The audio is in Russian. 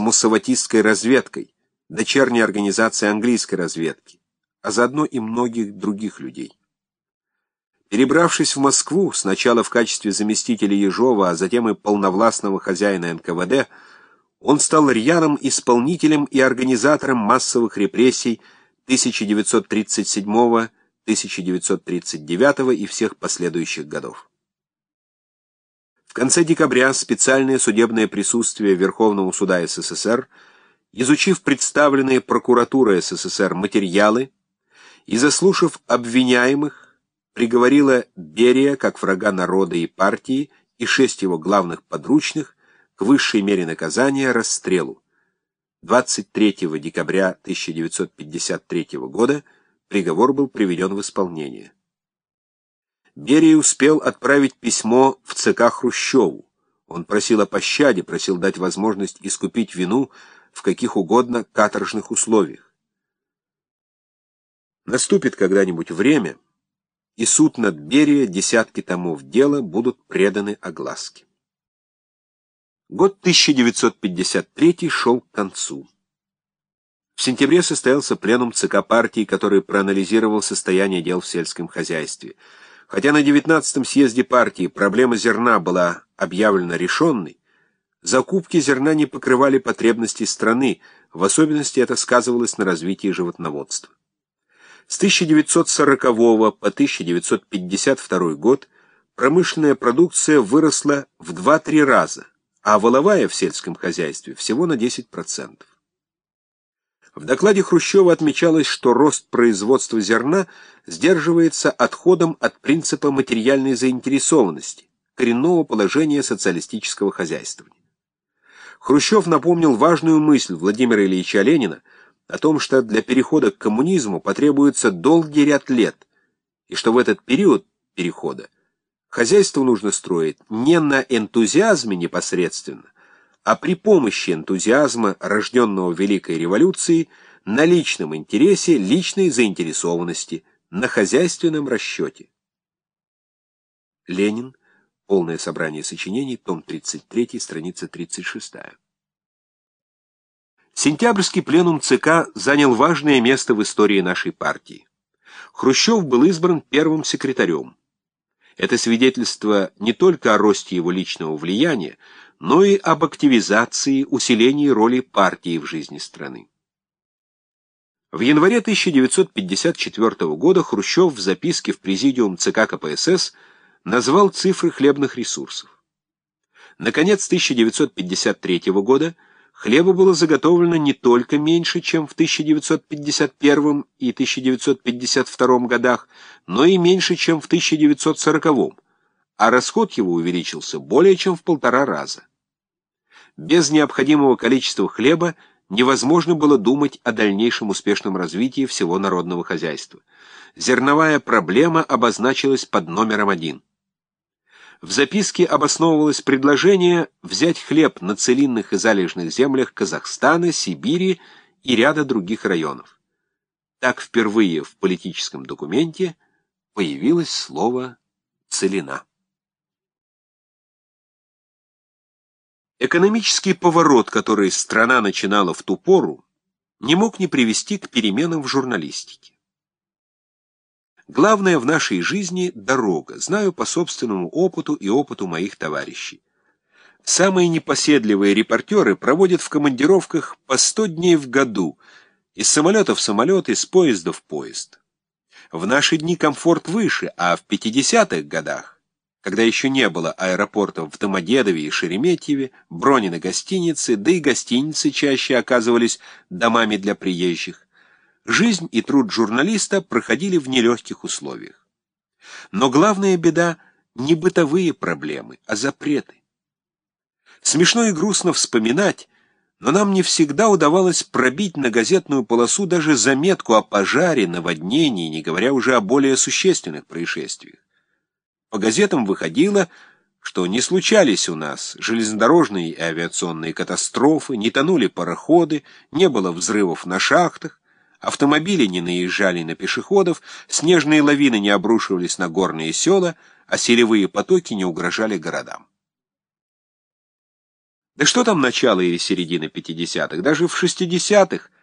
муссаватистской разведкой, дочерней организацией английской разведки, а заодно и многих других людей. Перебравшись в Москву, сначала в качестве заместителя Ежова, а затем и полновластного хозяина НКВД, он стал рьяным исполнителем и организатором массовых репрессий 1937-1939 и всех последующих годов. В конце декабря специальное судебное присутствие Верховного суда СССР, изучив представленные прокуратурой СССР материалы и заслушав обвиняемых, приговорила Берия, как врага народа и партии, и шесть его главных подручных к высшей мере наказания расстрелу. 23 декабря 1953 года приговор был приведен в исполнение. Берия успел отправить письмо в ЦК Хрущеву. Он просил о пощаде, просил дать возможность искупить вину в каких угодно каторжных условиях. Наступит когда-нибудь время, и суд над Берия, десятки томов дела будут преданы огласке. Год 1953 шел к концу. В сентябре состоялся пленум ЦК партии, который проанализировал состояние дел в сельском хозяйстве. Хотя на 19-м съезде партии проблема зерна была объявлена решенной, закупки зерна не покрывали потребностей страны, в особенности это сказывалось на развитии животноводства. С 1940 по 1952 год промышленная продукция выросла в 2-3 раза, а воловая в сельском хозяйстве всего на 10%. В докладе Хрущева отмечалось, что рост производства зерна сдерживается отходом от принципа материальной заинтересованности, коренного положения социалистического хозяйствования. Хрущев напомнил важную мысль Владимира Ильича Ленина – о том, что для перехода к коммунизму потребуется долгий ряд лет, и что в этот период перехода хозяйство нужно строить не на энтузиазме непосредственно, а при помощи энтузиазма, рожденного Великой революцией, на личном интересе, личной заинтересованности, на хозяйственном расчете. Ленин. Полное собрание сочинений, том 33, страница 36. Сентябрьский пленум ЦК занял важное место в истории нашей партии. Хрущев был избран первым секретарем. Это свидетельство не только о росте его личного влияния, но и об активизации, усилении роли партии в жизни страны. В январе 1954 года Хрущев в записке в президиум ЦК КПСС назвал цифры хлебных ресурсов. Наконец 1953 года Хлеба было заготовлено не только меньше, чем в 1951 и 1952 годах, но и меньше, чем в 1940, а расход его увеличился более чем в полтора раза. Без необходимого количества хлеба невозможно было думать о дальнейшем успешном развитии всего народного хозяйства. Зерновая проблема обозначилась под номером один – в записке обосновывалось предложение взять хлеб на целинных и залежных землях Казахстана, Сибири и ряда других районов. Так впервые в политическом документе появилось слово «целина». Экономический поворот, который страна начинала в ту пору, не мог не привести к переменам в журналистике. Главное в нашей жизни — дорога, знаю по собственному опыту и опыту моих товарищей. Самые непоседливые репортеры проводят в командировках по 100 дней в году, из самолета в самолет, из поезда в поезд. В наши дни комфорт выше, а в 50-х годах, когда еще не было аэропортов в Домодедове и Шереметьеве, брони на гостиницы, да и гостиницы чаще оказывались домами для приезжих, Жизнь и труд журналиста проходили в нелегких условиях. Но главная беда не бытовые проблемы, а запреты. Смешно и грустно вспоминать, но нам не всегда удавалось пробить на газетную полосу даже заметку о пожаре, наводнении, не говоря уже о более существенных происшествиях. По газетам выходило, что не случались у нас железнодорожные и авиационные катастрофы, не тонули пароходы, не было взрывов на шахтах, Автомобили не наезжали на пешеходов, снежные лавины не обрушивались на горные села, а селевые потоки не угрожали городам. Да что там начало или середина 50-х? Даже в 60-х